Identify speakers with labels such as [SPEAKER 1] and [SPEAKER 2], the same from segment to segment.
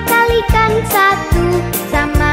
[SPEAKER 1] dikalikan satu sama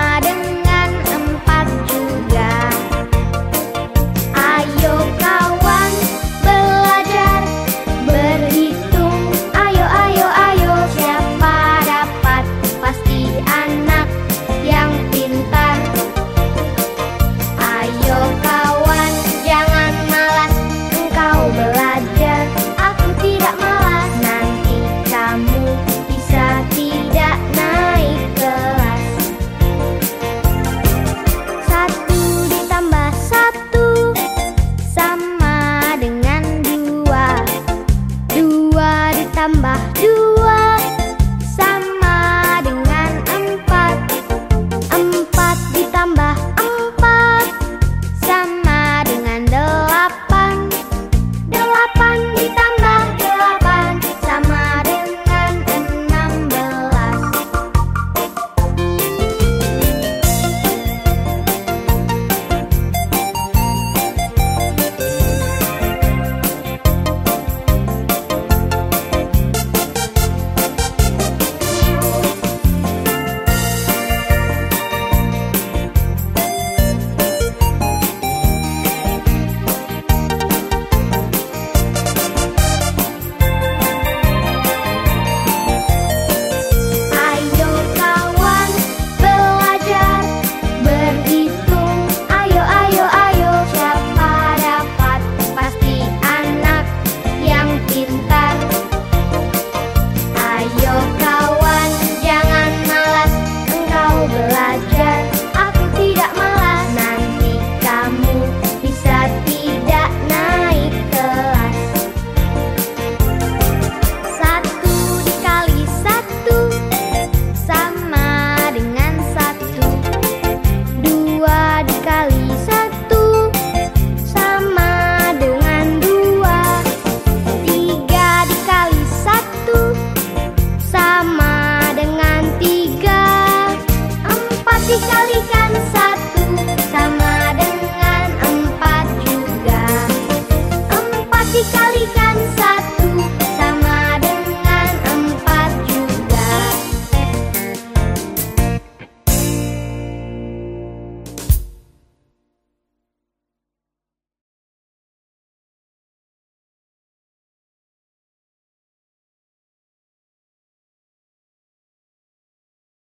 [SPEAKER 1] dikalikan satu